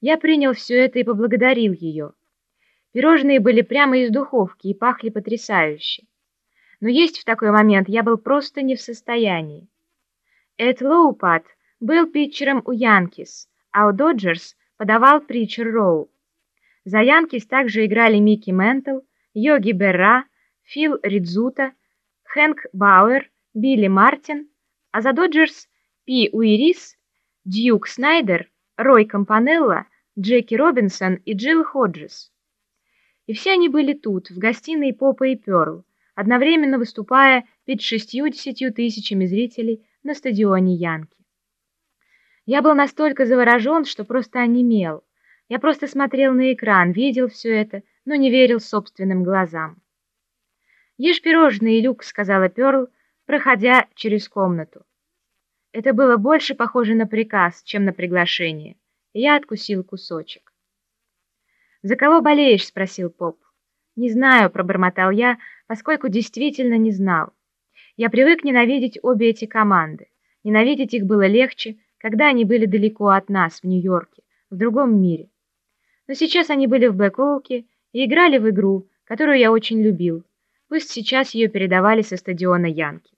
Я принял все это и поблагодарил ее. Пирожные были прямо из духовки и пахли потрясающе. Но есть в такой момент я был просто не в состоянии. Эд Лоупат был питчером у Янкис, а у Доджерс подавал Причер Роу. За Янкис также играли Микки Ментл, Йоги Берра, Фил Риззуто, Хэнк Бауэр, Билли Мартин, а за Доджерс Пи Уирис, Дьюк Снайдер, Рой Кампанелла, Джеки Робинсон и Джилл Ходжес. И все они были тут, в гостиной Попа и Перл, одновременно выступая перед шестью-десятью тысячами зрителей на стадионе Янки. Я был настолько заворожен, что просто онемел. Я просто смотрел на экран, видел все это, но не верил собственным глазам. «Ешь пирожные, Люк», — сказала Перл, проходя через комнату. Это было больше похоже на приказ, чем на приглашение. Я откусил кусочек. «За кого болеешь?» — спросил поп. «Не знаю», — пробормотал я, поскольку действительно не знал. Я привык ненавидеть обе эти команды. Ненавидеть их было легче, когда они были далеко от нас, в Нью-Йорке, в другом мире. Но сейчас они были в Блэк-Оуке и играли в игру, которую я очень любил. Пусть сейчас ее передавали со стадиона Янки.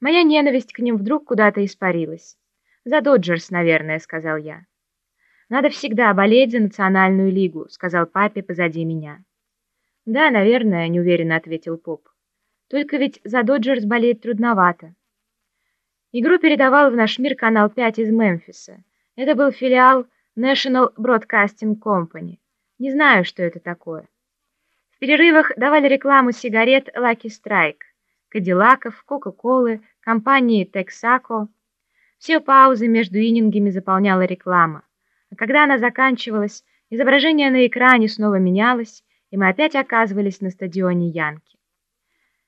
Моя ненависть к ним вдруг куда-то испарилась. «За Доджерс, наверное», — сказал я. «Надо всегда болеть за Национальную лигу», — сказал папе позади меня. «Да, наверное», — неуверенно ответил Поп. «Только ведь за Доджерс болеть трудновато». Игру передавал в наш мир канал 5 из Мемфиса. Это был филиал National Broadcasting Company. Не знаю, что это такое. В перерывах давали рекламу сигарет Lucky Strike, Кадиллаков, Кока-Колы, компании Texaco. Все паузы между инингами заполняла реклама. А когда она заканчивалась, изображение на экране снова менялось, и мы опять оказывались на стадионе Янки.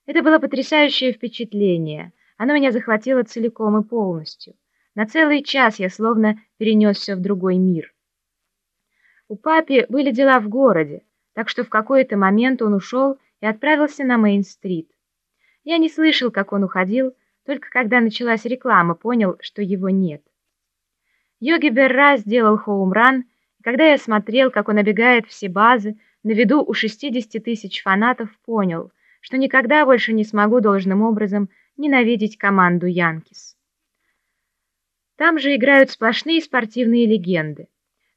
Это было потрясающее впечатление. Оно меня захватило целиком и полностью. На целый час я словно перенесся в другой мир. У папи были дела в городе, так что в какой-то момент он ушел и отправился на Мейн-стрит. Я не слышал, как он уходил, только когда началась реклама, понял, что его нет. Йоги Берра сделал хоум-ран, и когда я смотрел, как он обегает все базы, на виду у 60 тысяч фанатов понял, что никогда больше не смогу должным образом ненавидеть команду Янкис. Там же играют сплошные спортивные легенды.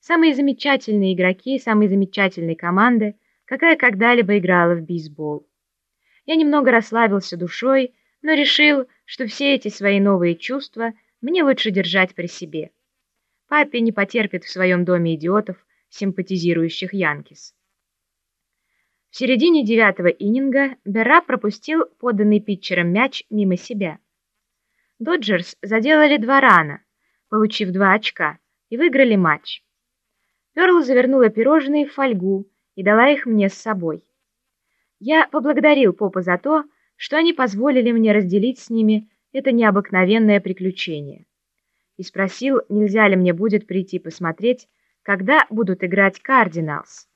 Самые замечательные игроки, самые замечательные команды, какая когда-либо играла в бейсбол. Я немного расслабился душой, но решил, что все эти свои новые чувства мне лучше держать при себе. Папе не потерпит в своем доме идиотов, симпатизирующих Янкис. В середине девятого иннинга Берра пропустил поданный питчером мяч мимо себя. Доджерс заделали два рана, получив два очка, и выиграли матч. Перл завернула пирожные в фольгу и дала их мне с собой. Я поблагодарил Попа за то, что они позволили мне разделить с ними это необыкновенное приключение. И спросил, нельзя ли мне будет прийти посмотреть, когда будут играть Кардиналс.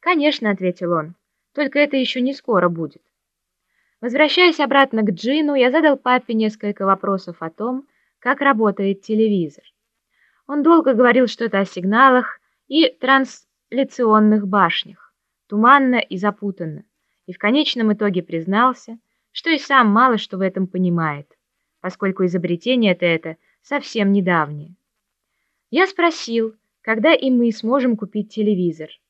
«Конечно», — ответил он, — «только это еще не скоро будет». Возвращаясь обратно к Джину, я задал папе несколько вопросов о том, как работает телевизор. Он долго говорил что-то о сигналах и трансляционных башнях, туманно и запутанно и в конечном итоге признался, что и сам мало что в этом понимает, поскольку изобретение-то это совсем недавнее. Я спросил, когда и мы сможем купить телевизор –